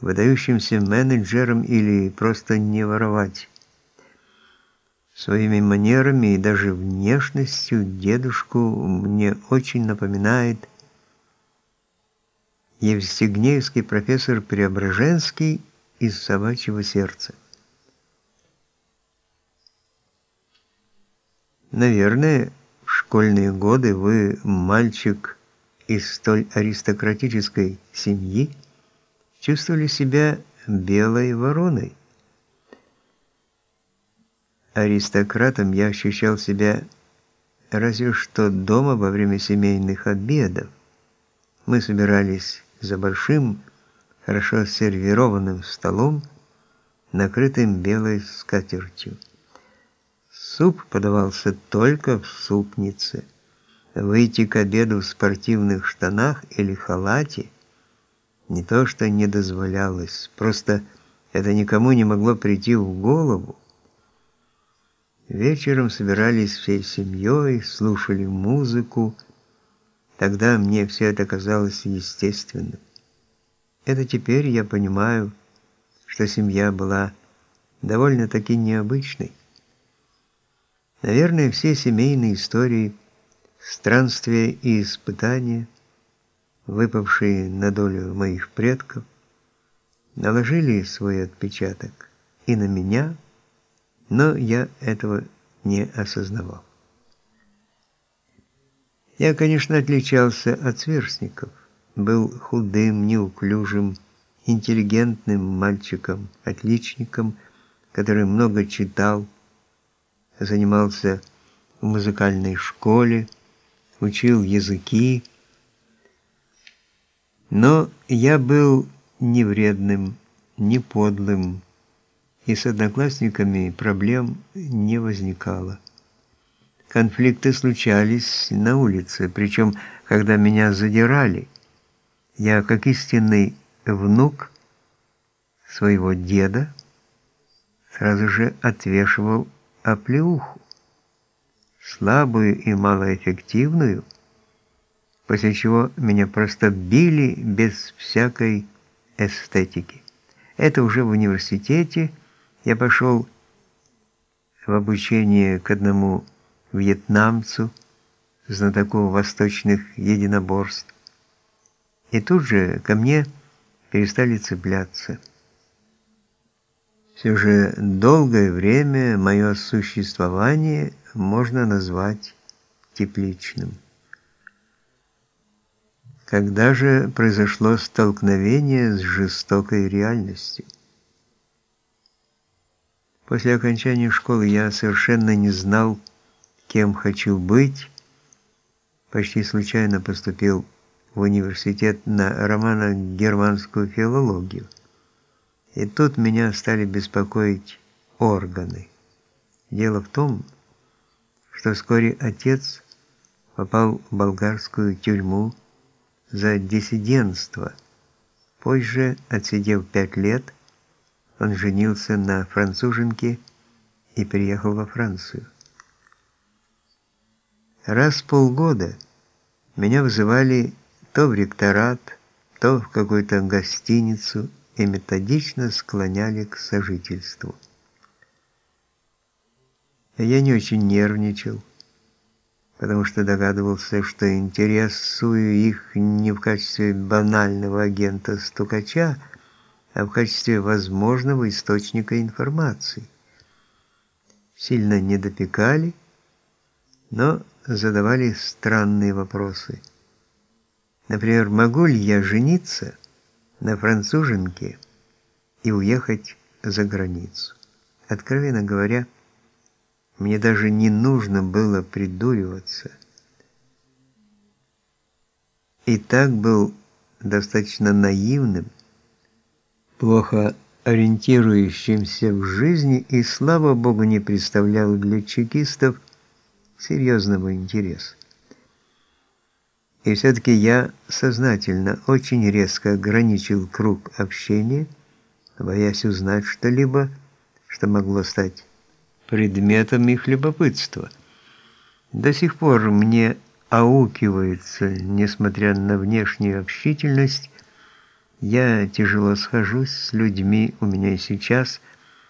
выдающимся менеджером или просто не воровать. Своими манерами и даже внешностью дедушку мне очень напоминает Евстигнеевский профессор Преображенский из «Собачьего сердца». Наверное, в школьные годы вы, мальчик из столь аристократической семьи, чувствовали себя белой вороной. Аристократом я ощущал себя разве что дома во время семейных обедов. Мы собирались за большим, хорошо сервированным столом, накрытым белой скатертью. Суп подавался только в супнице. Выйти к обеду в спортивных штанах или халате не то что не дозволялось, просто это никому не могло прийти в голову. Вечером собирались всей семьей, слушали музыку. Тогда мне все это казалось естественным. Это теперь я понимаю, что семья была довольно-таки необычной. Наверное, все семейные истории, странствия и испытания – выпавшие на долю моих предков, наложили свой отпечаток и на меня, но я этого не осознавал. Я, конечно, отличался от сверстников, был худым, неуклюжим, интеллигентным мальчиком, отличником, который много читал, занимался в музыкальной школе, учил языки, но я был не вредным, не подлым, и с одноклассниками проблем не возникало. Конфликты случались на улице, причем, когда меня задирали. Я, как истинный внук своего деда, сразу же отвешивал оплеуху, слабую и малоэффективную – после чего меня просто били без всякой эстетики. Это уже в университете я пошел в обучение к одному вьетнамцу, знатоку восточных единоборств. И тут же ко мне перестали цепляться. Все же долгое время мое существование можно назвать тепличным. Когда же произошло столкновение с жестокой реальностью? После окончания школы я совершенно не знал, кем хочу быть. Почти случайно поступил в университет на романо-германскую филологию. И тут меня стали беспокоить органы. Дело в том, что вскоре отец попал в болгарскую тюрьму за диссидентство. Позже, отсидев пять лет, он женился на француженке и переехал во Францию. Раз в полгода меня вызывали то в ректорат, то в какую-то гостиницу и методично склоняли к сожительству. Я не очень нервничал потому что догадывался, что интересую их не в качестве банального агента-стукача, а в качестве возможного источника информации. Сильно не допекали, но задавали странные вопросы. Например, могу ли я жениться на француженке и уехать за границу? Откровенно говоря, мне даже не нужно было придуриваться. И так был достаточно наивным, плохо ориентирующимся в жизни и, слава богу, не представлял для чекистов серьезного интереса. И все-таки я сознательно очень резко ограничил круг общения, боясь узнать что-либо, что могло стать предметом их любопытства. До сих пор мне аукивается, несмотря на внешнюю общительность, Я тяжело схожусь с людьми, у меня сейчас –